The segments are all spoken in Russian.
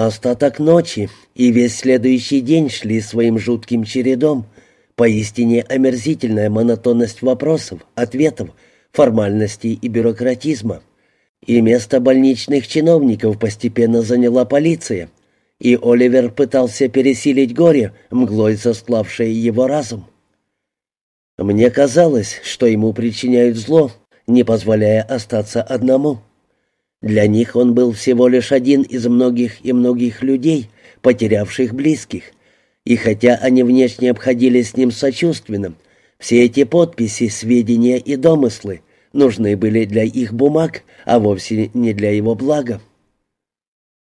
Остаток ночи и весь следующий день шли своим жутким чередом, поистине омерзительная монотонность вопросов, ответов, формальностей и бюрократизма. И место больничных чиновников постепенно заняла полиция, и Оливер пытался пересилить горе, мглой застлавшее его разум. Мне казалось, что ему причиняют зло, не позволяя остаться одному. Для них он был всего лишь один из многих и многих людей, потерявших близких. И хотя они внешне обходились с ним сочувственным, все эти подписи, сведения и домыслы нужны были для их бумаг, а вовсе не для его блага.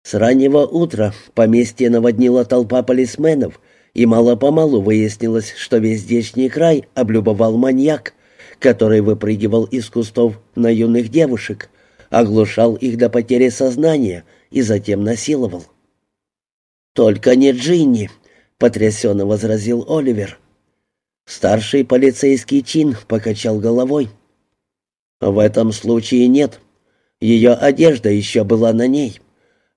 С раннего утра поместье наводнила толпа полисменов, и мало-помалу выяснилось, что весь здешний край облюбовал маньяк, который выпрыгивал из кустов на юных девушек, оглушал их до потери сознания и затем насиловал. «Только не Джинни», — потрясенно возразил Оливер. Старший полицейский чин покачал головой. «В этом случае нет. Ее одежда еще была на ней.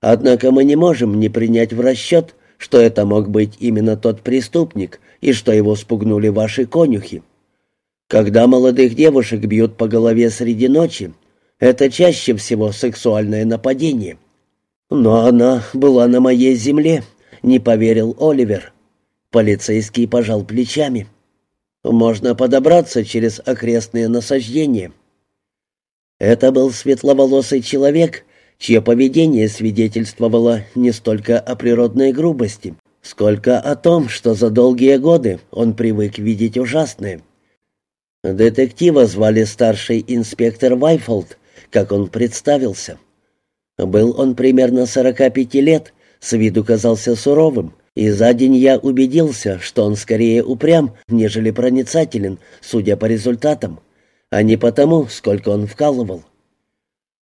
Однако мы не можем не принять в расчет, что это мог быть именно тот преступник и что его спугнули ваши конюхи. Когда молодых девушек бьют по голове среди ночи, это чаще всего сексуальное нападение. Но она была на моей земле, не поверил Оливер. Полицейский пожал плечами. Можно подобраться через окрестные насаждения. Это был светловолосый человек, чье поведение свидетельствовало не столько о природной грубости, сколько о том, что за долгие годы он привык видеть ужасное. Детектива звали старший инспектор Вайфолд, как он представился. Был он примерно 45 лет, с виду казался суровым, и за день я убедился, что он скорее упрям, нежели проницателен, судя по результатам, а не потому, сколько он вкалывал.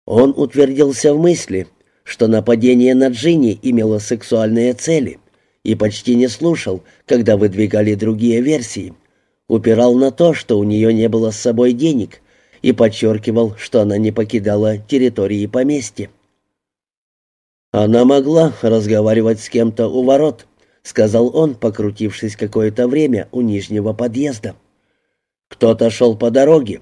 Он утвердился в мысли, что нападение на Джинни имело сексуальные цели, и почти не слушал, когда выдвигали другие версии. Упирал на то, что у нее не было с собой денег, и подчеркивал, что она не покидала территории поместья. «Она могла разговаривать с кем-то у ворот», — сказал он, покрутившись какое-то время у нижнего подъезда. «Кто-то шел по дороге,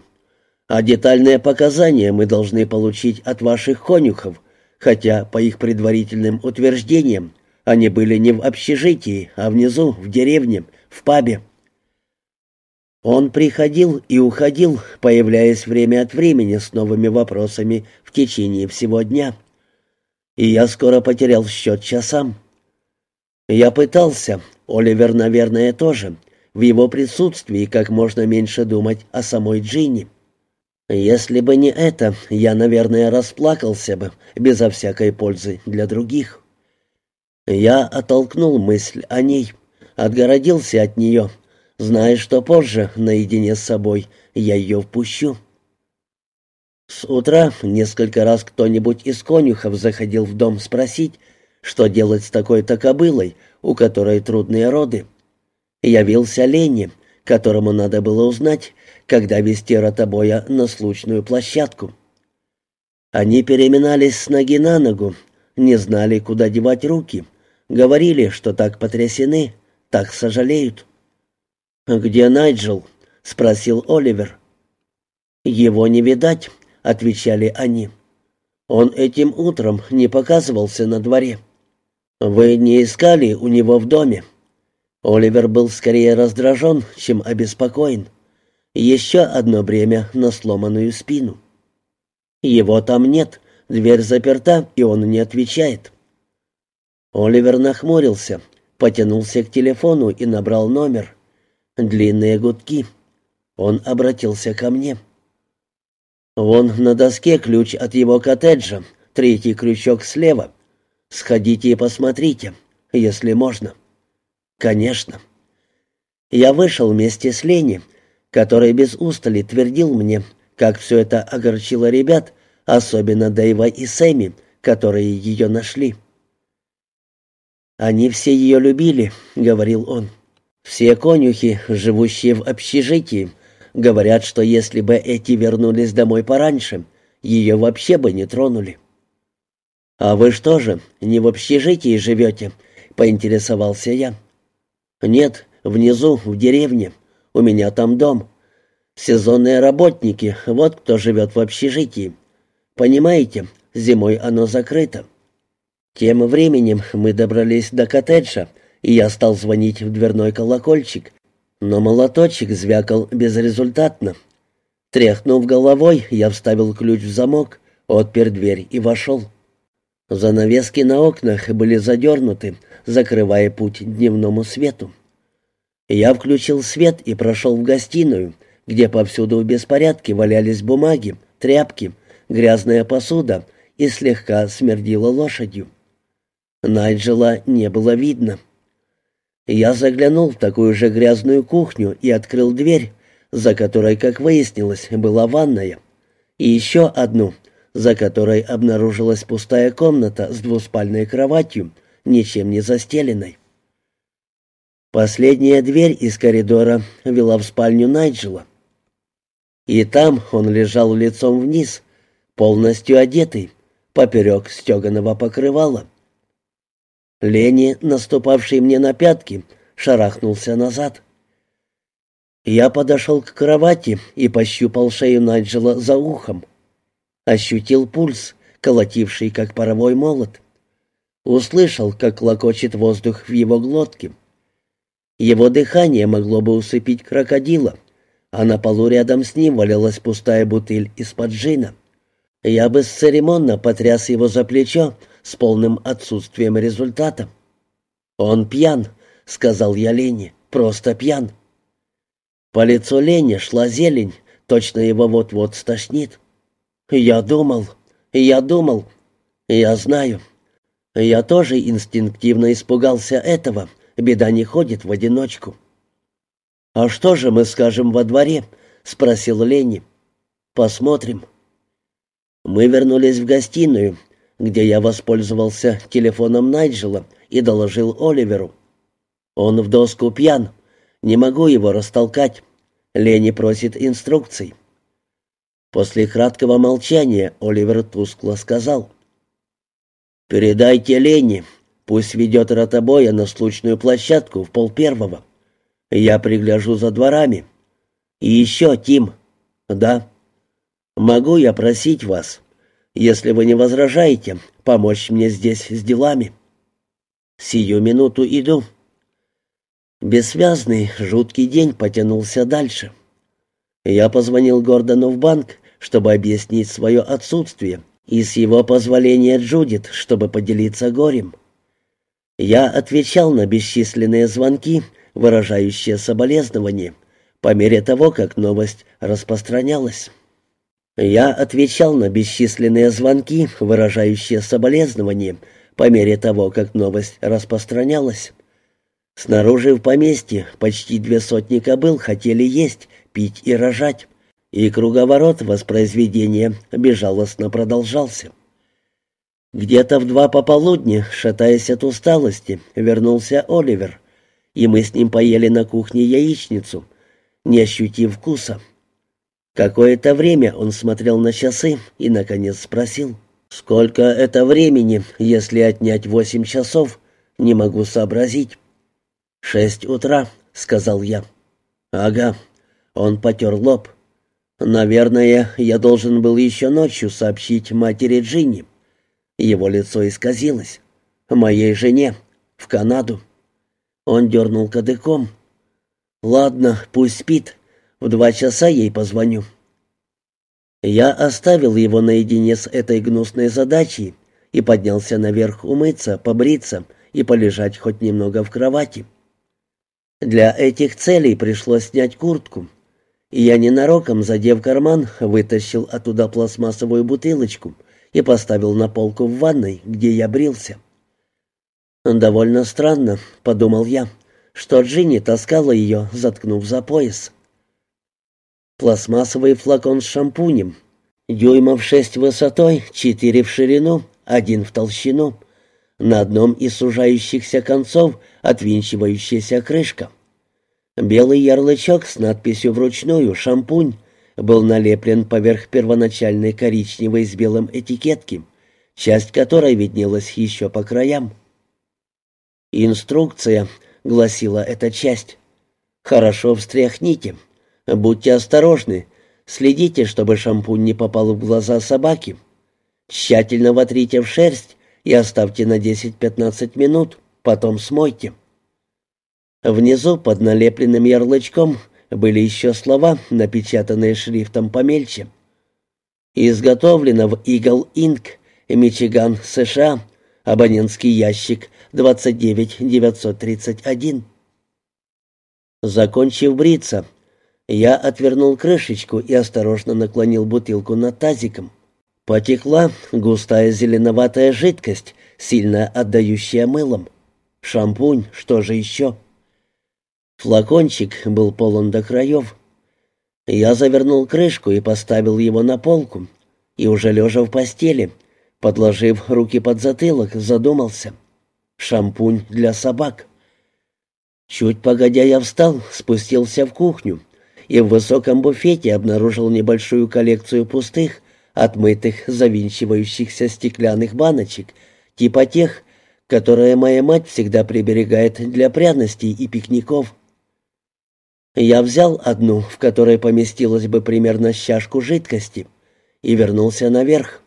а детальные показания мы должны получить от ваших конюхов, хотя, по их предварительным утверждениям, они были не в общежитии, а внизу, в деревне, в пабе. Он приходил и уходил, появляясь время от времени с новыми вопросами в течение всего дня. И я скоро потерял счет часам. Я пытался, Оливер, наверное, тоже, в его присутствии как можно меньше думать о самой Джинни. Если бы не это, я, наверное, расплакался бы, безо всякой пользы для других. Я оттолкнул мысль о ней, отгородился от нее, зная, что позже, наедине с собой, я ее впущу. С утра несколько раз кто-нибудь из конюхов заходил в дом спросить, что делать с такой-то кобылой, у которой трудные роды. Явился Ленни, которому надо было узнать, когда вести ротобоя на случную площадку. Они переминались с ноги на ногу, не знали, куда девать руки, говорили, что так потрясены, так сожалеют. «Где Найджел?» — спросил Оливер. «Его не видать», — отвечали они. «Он этим утром не показывался на дворе». «Вы не искали у него в доме?» Оливер был скорее раздражен, чем обеспокоен. Еще одно бремя на сломанную спину. Его там нет, дверь заперта, и он не отвечает. Оливер нахмурился, потянулся к телефону и набрал номер. Длинные гудки. Он обратился ко мне. «Вон на доске ключ от его коттеджа, третий крючок слева. Сходите и посмотрите, если можно». «Конечно». Я вышел вместе с Лени, который без устали твердил мне, как все это огорчило ребят, особенно Дэйва и Сэмми, которые ее нашли. «Они все ее любили», — говорил он. «Все конюхи, живущие в общежитии, говорят, что если бы эти вернулись домой пораньше, ее вообще бы не тронули». «А вы что же, не в общежитии живете?» — поинтересовался я. «Нет, внизу, в деревне. У меня там дом. Сезонные работники, вот кто живет в общежитии. Понимаете, зимой оно закрыто». Тем временем мы добрались до коттеджа, и я стал звонить в дверной колокольчик, но молоточек звякал безрезультатно. Тряхнув головой, я вставил ключ в замок, отпер дверь и вошел. Занавески на окнах были задернуты, закрывая путь дневному свету. Я включил свет и прошел в гостиную, где повсюду в беспорядке валялись бумаги, тряпки, грязная посуда и слегка смердила лошадью. Найджела не было видно. Я заглянул в такую же грязную кухню и открыл дверь, за которой, как выяснилось, была ванная, и еще одну, за которой обнаружилась пустая комната с двуспальной кроватью, ничем не застеленной. Последняя дверь из коридора вела в спальню Найджела. И там он лежал лицом вниз, полностью одетый, поперек стеганого покрывала. Лени, наступавший мне на пятки, шарахнулся назад. Я подошел к кровати и пощупал шею Найджела за ухом. Ощутил пульс, колотивший, как паровой молот. Услышал, как клокочет воздух в его глотке. Его дыхание могло бы усыпить крокодила, а на полу рядом с ним валялась пустая бутыль из-под джина. Я бесцеремонно потряс его за плечо, с полным отсутствием результата. «Он пьян», — сказал я Лене, — «просто пьян». По лицу Лене шла зелень, точно его вот-вот стошнит. «Я думал, я думал, я знаю. Я тоже инстинктивно испугался этого, беда не ходит в одиночку». «А что же мы скажем во дворе?» — спросил Ленни. «Посмотрим». Мы вернулись в гостиную, где я воспользовался телефоном Найджела и доложил Оливеру. Он в доску пьян. Не могу его растолкать. Лени просит инструкций. После краткого молчания Оливер тускло сказал. «Передайте Лене, пусть ведет ротобоя на случную площадку в полпервого. Я пригляжу за дворами. И еще, Тим». «Да». «Могу я просить вас?» Если вы не возражаете, помочь мне здесь с делами. Сию минуту иду». Бессвязный, жуткий день потянулся дальше. Я позвонил Гордону в банк, чтобы объяснить свое отсутствие, и с его позволения Джудит, чтобы поделиться горем. Я отвечал на бесчисленные звонки, выражающие соболезнования, по мере того, как новость распространялась. Я отвечал на бесчисленные звонки, выражающие соболезнования, по мере того, как новость распространялась. Снаружи в поместье почти две сотни кобыл хотели есть, пить и рожать, и круговорот воспроизведения безжалостно продолжался. Где-то в два пополудни, шатаясь от усталости, вернулся Оливер, и мы с ним поели на кухне яичницу, не ощутив вкуса. Какое-то время он смотрел на часы и, наконец, спросил. «Сколько это времени, если отнять восемь часов? Не могу сообразить». «Шесть утра», — сказал я. «Ага». Он потер лоб. «Наверное, я должен был еще ночью сообщить матери Джинни». Его лицо исказилось. «Моей жене. В Канаду». Он дернул кадыком. «Ладно, пусть спит. В два часа ей позвоню». Я оставил его наедине с этой гнусной задачей и поднялся наверх умыться, побриться и полежать хоть немного в кровати. Для этих целей пришлось снять куртку, и я ненароком, задев карман, вытащил оттуда пластмассовую бутылочку и поставил на полку в ванной, где я брился. «Довольно странно», — подумал я, — что Джинни таскала ее, заткнув за пояс. Пластмассовый флакон с шампунем. Дюймов шесть высотой, четыре в ширину, один в толщину. На одном из сужающихся концов отвинчивающаяся крышка. Белый ярлычок с надписью вручную «Шампунь» был налеплен поверх первоначальной коричневой с белым этикетки, часть которой виднелась еще по краям. «Инструкция», — гласила эта часть. «Хорошо встряхните. Будьте осторожны. Следите, чтобы шампунь не попал в глаза собаки. Тщательно вотрите в шерсть и оставьте на 10-15 минут, потом смойте». Внизу под налепленным ярлычком были еще слова, напечатанные шрифтом помельче. «Изготовлено в Eagle Inc., Мичиган, США, абонентский ящик 29931». Закончив бриться, я отвернул крышечку и осторожно наклонил бутылку над тазиком. Потекла густая зеленоватая жидкость, сильно отдающая мылом. Шампунь, что же еще?» Флакончик был полон до краев. Я завернул крышку и поставил его на полку, и уже лежа в постели, подложив руки под затылок, задумался. Шампунь для собак. Чуть погодя я встал, спустился в кухню и в высоком буфете обнаружил небольшую коллекцию пустых, отмытых, завинчивающихся стеклянных баночек, типа тех, которые моя мать всегда приберегает для пряностей и пикников. Я взял одну, в которой поместилась бы примерно чашку жидкости, и вернулся наверх.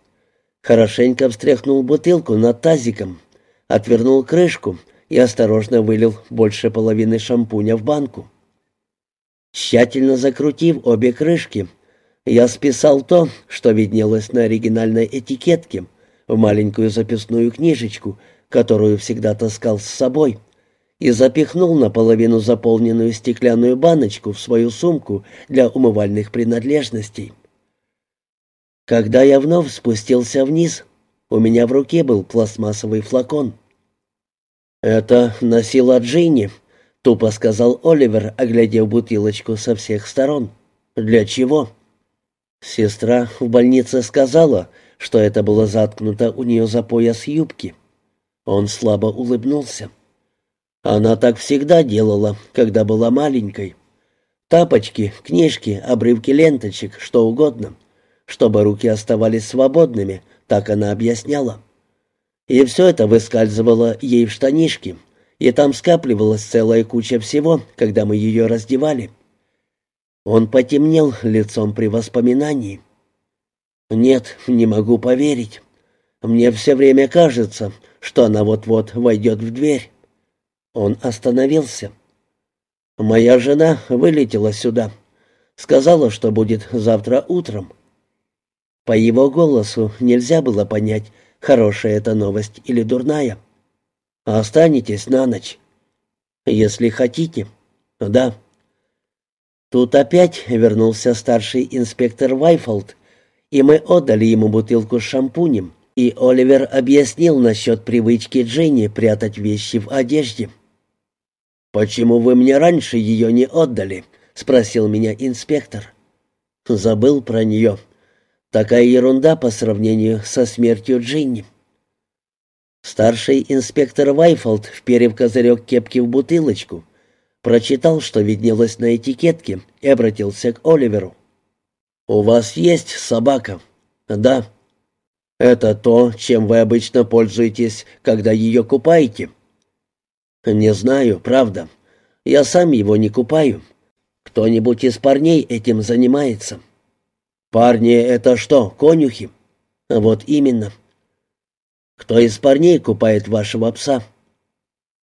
Хорошенько встряхнул бутылку над тазиком, отвернул крышку и осторожно вылил больше половины шампуня в банку. Тщательно закрутив обе крышки, я списал то, что виднелось на оригинальной этикетке, в маленькую записную книжечку, которую всегда таскал с собой — и запихнул наполовину заполненную стеклянную баночку в свою сумку для умывальных принадлежностей. Когда я вновь спустился вниз, у меня в руке был пластмассовый флакон. «Это носила Джинни», — тупо сказал Оливер, оглядев бутылочку со всех сторон. «Для чего?» Сестра в больнице сказала, что это было заткнуто у нее за пояс юбки. Он слабо улыбнулся. Она так всегда делала, когда была маленькой. Тапочки, книжки, обрывки ленточек, что угодно. Чтобы руки оставались свободными, так она объясняла. И все это выскальзывало ей в штанишки, и там скапливалась целая куча всего, когда мы ее раздевали. Он потемнел лицом при воспоминании. «Нет, не могу поверить. Мне все время кажется, что она вот-вот войдет в дверь». Он остановился. «Моя жена вылетела сюда. Сказала, что будет завтра утром». По его голосу нельзя было понять, хорошая это новость или дурная. «Останетесь на ночь?» «Если хотите». «Да». Тут опять вернулся старший инспектор Вайфолд, и мы отдали ему бутылку с шампунем, и Оливер объяснил насчет привычки Дженни прятать вещи в одежде. «Почему вы мне раньше ее не отдали?» — спросил меня инспектор. «Забыл про нее. Такая ерунда по сравнению со смертью Джинни». Старший инспектор Вайфолд, вперев козырек кепки в бутылочку, прочитал, что виднелось на этикетке, и обратился к Оливеру. «У вас есть собака?» «Да». «Это то, чем вы обычно пользуетесь, когда ее купаете?» «Не знаю, правда. Я сам его не купаю. Кто-нибудь из парней этим занимается». «Парни — это что, конюхи?» «Вот именно». «Кто из парней купает вашего пса?»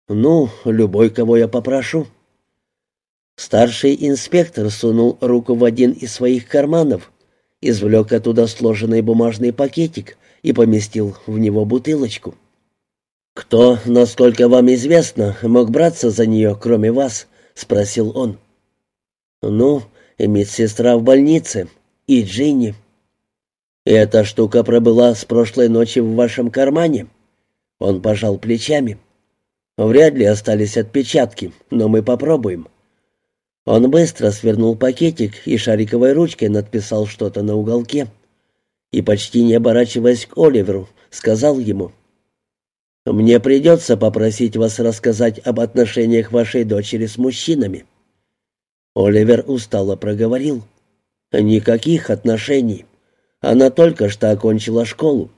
«Ну, любой, кого я попрошу». Старший инспектор сунул руку в один из своих карманов, извлек оттуда сложенный бумажный пакетик и поместил в него бутылочку. «Кто, насколько вам известно, мог браться за нее, кроме вас?» — спросил он. «Ну, медсестра в больнице и Джинни». «Эта штука пробыла с прошлой ночи в вашем кармане?» Он пожал плечами. «Вряд ли остались отпечатки, но мы попробуем». Он быстро свернул пакетик и шариковой ручкой надписал что-то на уголке. И почти не оборачиваясь к Оливеру, сказал ему — мне придется попросить вас рассказать об отношениях вашей дочери с мужчинами». Оливер устало проговорил. «Никаких отношений. Она только что окончила школу.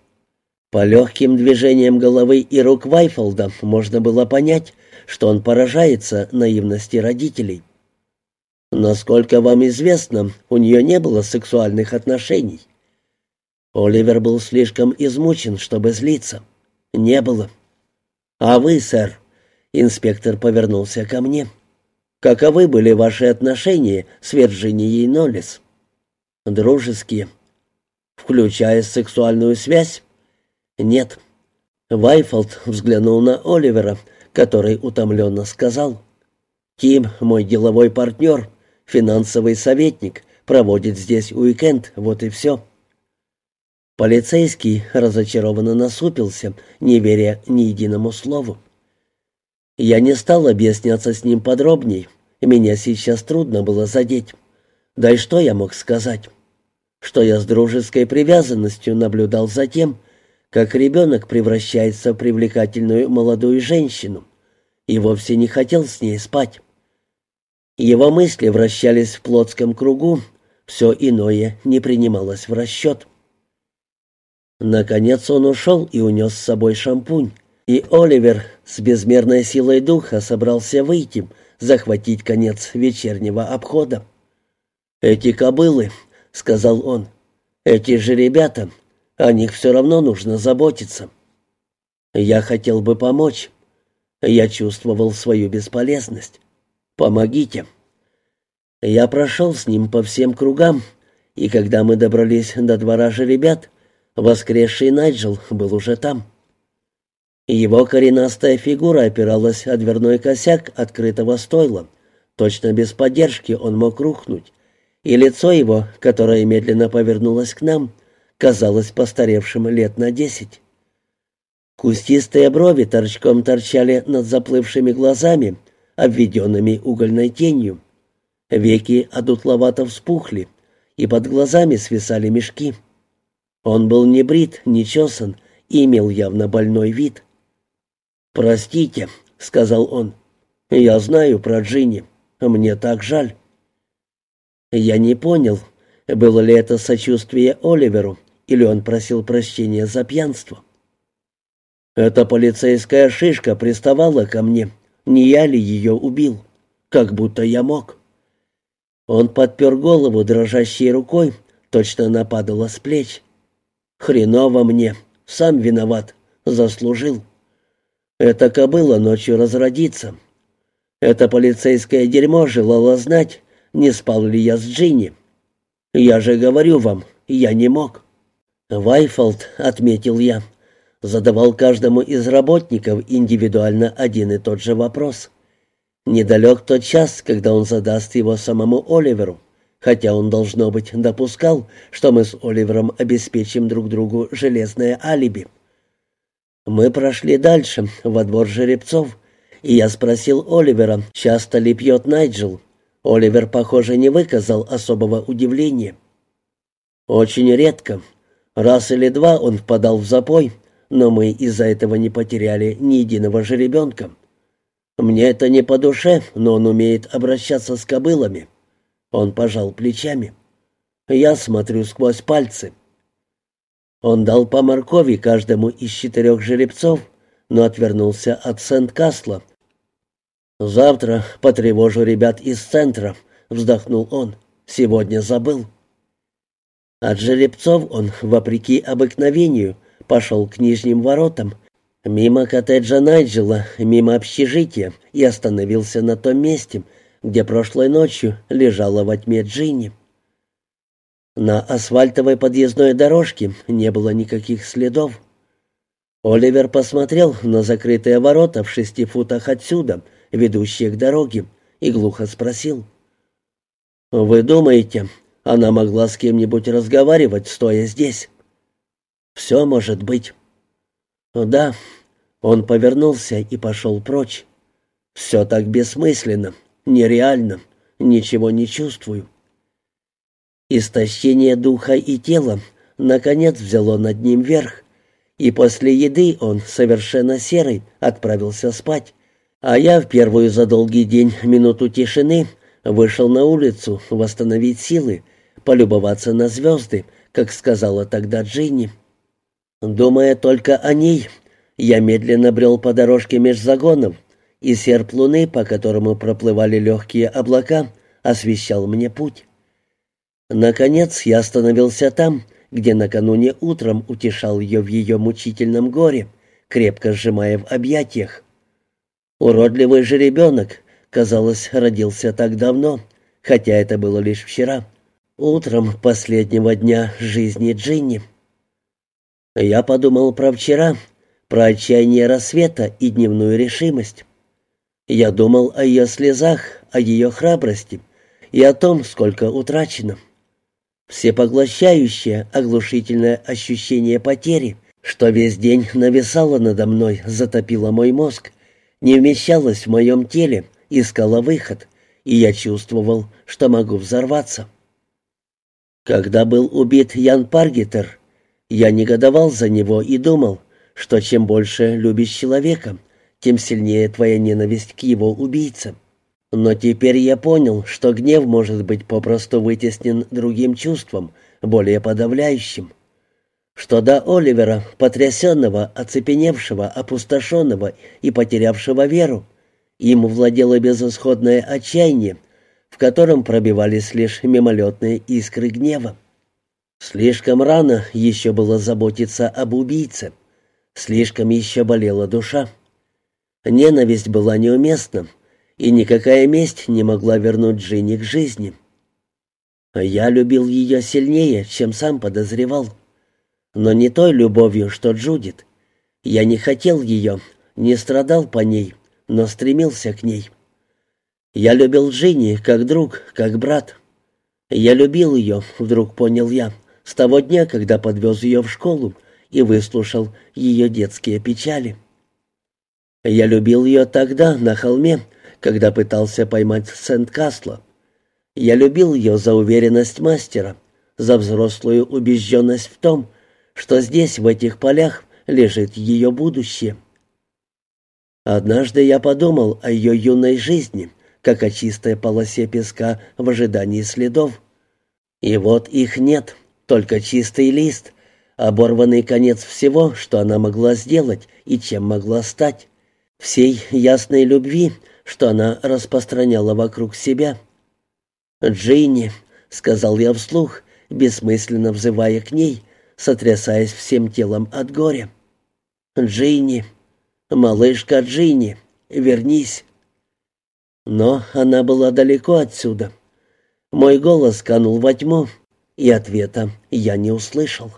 По легким движениям головы и рук Вайфолда можно было понять, что он поражается наивности родителей. Насколько вам известно, у нее не было сексуальных отношений. Оливер был слишком измучен, чтобы злиться. Не было. А вы, сэр, инспектор повернулся ко мне. Каковы были ваши отношения с Вирджинией Ноллес? Дружеские. Включая сексуальную связь? Нет. Вайфолд взглянул на Оливера, который утомленно сказал. «Тим, мой деловой партнер, финансовый советник, проводит здесь уикенд, вот и все». Полицейский разочарованно насупился, не веря ни единому слову. Я не стал объясняться с ним подробней, меня сейчас трудно было задеть. Да и что я мог сказать? Что я с дружеской привязанностью наблюдал за тем, как ребенок превращается в привлекательную молодую женщину, и вовсе не хотел с ней спать. Его мысли вращались в плотском кругу, все иное не принималось в расчет. Наконец он ушел и унес с собой шампунь, и Оливер с безмерной силой духа собрался выйти, захватить конец вечернего обхода. «Эти кобылы», — сказал он, — «эти же ребята, о них все равно нужно заботиться». Я хотел бы помочь. Я чувствовал свою бесполезность. Помогите. Я прошел с ним по всем кругам, и когда мы добрались до двора же ребят, воскресший Найджел был уже там. Его коренастая фигура опиралась о дверной косяк открытого стойла. Точно без поддержки он мог рухнуть, и лицо его, которое медленно повернулось к нам, казалось постаревшим лет на десять. Кустистые брови торчком торчали над заплывшими глазами, обведенными угольной тенью. Веки одутловато вспухли, и под глазами свисали мешки. Он был не брит, не чесан и имел явно больной вид. «Простите», — сказал он, — «я знаю про Джинни, мне так жаль». Я не понял, было ли это сочувствие Оливеру, или он просил прощения за пьянство. Эта полицейская шишка приставала ко мне, не я ли ее убил, как будто я мог. Он подпер голову дрожащей рукой, точно нападала с плеч. «Хреново мне, сам виноват, заслужил». Эта кобыла ночью разродится. Это полицейское дерьмо желало знать, не спал ли я с Джинни. Я же говорю вам, я не мог. Вайфолд, отметил я, задавал каждому из работников индивидуально один и тот же вопрос. Недалек тот час, когда он задаст его самому Оливеру, хотя он, должно быть, допускал, что мы с Оливером обеспечим друг другу железное алиби. Мы прошли дальше, во двор жеребцов, и я спросил Оливера, часто ли пьет Найджел. Оливер, похоже, не выказал особого удивления. Очень редко. Раз или два он впадал в запой, но мы из-за этого не потеряли ни единого жеребенка. Мне это не по душе, но он умеет обращаться с кобылами. Он пожал плечами. Я смотрю сквозь пальцы. Он дал по моркови каждому из четырех жеребцов, но отвернулся от Сент-Касла. «Завтра потревожу ребят из центра», — вздохнул он. «Сегодня забыл». От жеребцов он, вопреки обыкновению, пошел к нижним воротам, мимо коттеджа Найджела, мимо общежития и остановился на том месте, где прошлой ночью лежала во тьме Джинни. На асфальтовой подъездной дорожке не было никаких следов. Оливер посмотрел на закрытые ворота в шести футах отсюда, ведущие к дороге, и глухо спросил. «Вы думаете, она могла с кем-нибудь разговаривать, стоя здесь?» «Все может быть». «Да». Он повернулся и пошел прочь. «Все так бессмысленно, нереально, ничего не чувствую». Истощение духа и тела наконец взяло над ним верх, и после еды он, совершенно серый, отправился спать. А я в первую за долгий день минуту тишины вышел на улицу восстановить силы, полюбоваться на звезды, как сказала тогда Джинни. Думая только о ней, я медленно брел по дорожке меж загонов, и серп луны, по которому проплывали легкие облака, освещал мне путь. Наконец я остановился там, где накануне утром утешал ее в ее мучительном горе, крепко сжимая в объятиях. Уродливый же ребенок, казалось, родился так давно, хотя это было лишь вчера, утром последнего дня жизни Джинни. Я подумал про вчера, про отчаяние рассвета и дневную решимость. Я думал о ее слезах, о ее храбрости и о том, сколько утрачено. Всепоглощающее, оглушительное ощущение потери, что весь день нависало надо мной, затопило мой мозг, не вмещалось в моем теле, искало выход, и я чувствовал, что могу взорваться. Когда был убит Ян Паргетер, я негодовал за него и думал, что чем больше любишь человека, тем сильнее твоя ненависть к его убийцам. Но теперь я понял, что гнев может быть попросту вытеснен другим чувством, более подавляющим. Что до Оливера, потрясенного, оцепеневшего, опустошенного и потерявшего веру, им владело безысходное отчаяние, в котором пробивались лишь мимолетные искры гнева. Слишком рано еще было заботиться об убийце, слишком еще болела душа. Ненависть была неуместна, и никакая месть не могла вернуть Джинни к жизни. Я любил ее сильнее, чем сам подозревал. Но не той любовью, что Джудит. Я не хотел ее, не страдал по ней, но стремился к ней. Я любил Джинни как друг, как брат. Я любил ее, вдруг понял я, с того дня, когда подвез ее в школу и выслушал ее детские печали. Я любил ее тогда, на холме, когда пытался поймать Сент-Касла. Я любил ее за уверенность мастера, за взрослую убежденность в том, что здесь, в этих полях, лежит ее будущее. Однажды я подумал о ее юной жизни, как о чистой полосе песка в ожидании следов. И вот их нет, только чистый лист, оборванный конец всего, что она могла сделать и чем могла стать, всей ясной любви, что она распространяла вокруг себя. «Джинни», — сказал я вслух, бессмысленно взывая к ней, сотрясаясь всем телом от горя. «Джинни, малышка Джинни, вернись». Но она была далеко отсюда. Мой голос канул во тьму, и ответа я не услышал.